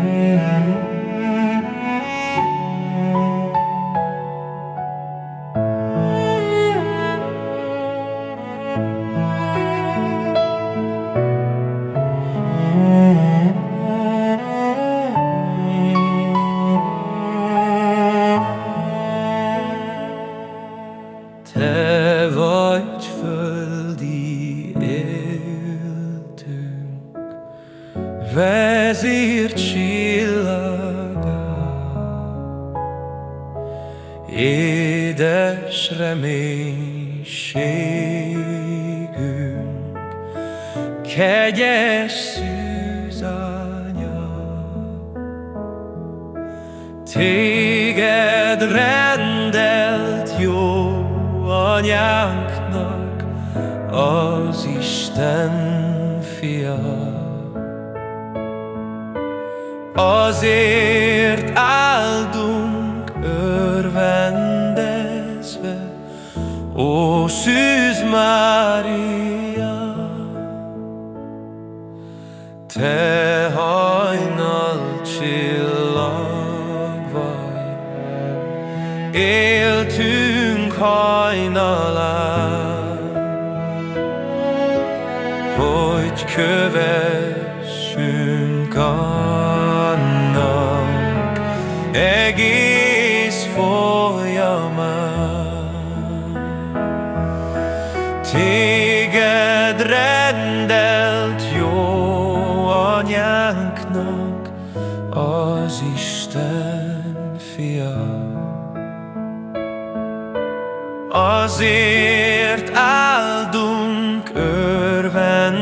Hey. Vezír csillaga, édes reménységünk, kegyes szűzanya. Téged rendelt jó anyánknak az Isten fia. Azért áldunk örvendezve, Ó Szűz Mária, Te hajnal csillag vagy, Éltünk hajnalán, Hogy kövessünk a egész folyamán. Téged rendelt jó anyánknak az Isten fia. Azért áldunk örvendezve,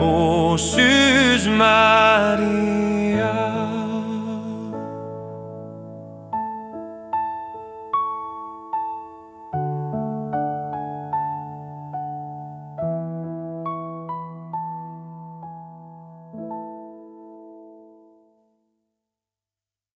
ó Szűz Mária,